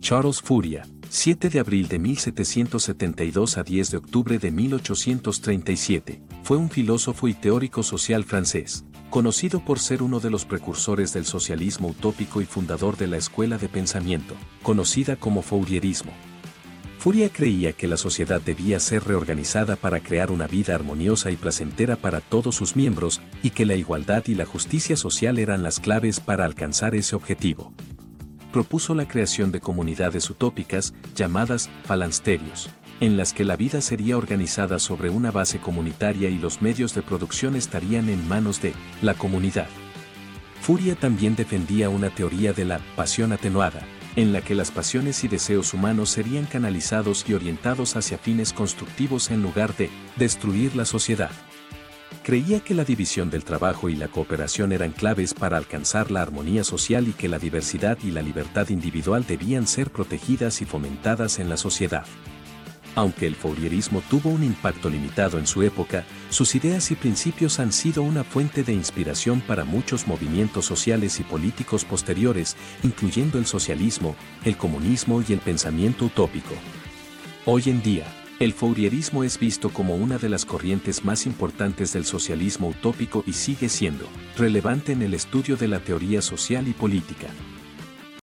Charles Fourier, 7 de abril de 1772 a 10 de octubre de 1837, fue un filósofo y teórico social francés, conocido por ser uno de los precursores del socialismo utópico y fundador de la escuela de pensamiento, conocida como Fourierismo. Fourier creía que la sociedad debía ser reorganizada para crear una vida armoniosa y placentera para todos sus miembros y que la igualdad y la justicia social eran las claves para alcanzar ese objetivo propuso la creación de comunidades utópicas llamadas falansterios, en las que la vida sería organizada sobre una base comunitaria y los medios de producción estarían en manos de la comunidad. Furia también defendía una teoría de la pasión atenuada, en la que las pasiones y deseos humanos serían canalizados y orientados hacia fines constructivos en lugar de destruir la sociedad. Creía que la división del trabajo y la cooperación eran claves para alcanzar la armonía social y que la diversidad y la libertad individual debían ser protegidas y fomentadas en la sociedad. Aunque el Fourierismo tuvo un impacto limitado en su época, sus ideas y principios han sido una fuente de inspiración para muchos movimientos sociales y políticos posteriores, incluyendo el socialismo, el comunismo y el pensamiento utópico. Hoy en día, el Fourierismo es visto como una de las corrientes más importantes del socialismo utópico y sigue siendo relevante en el estudio de la teoría social y política.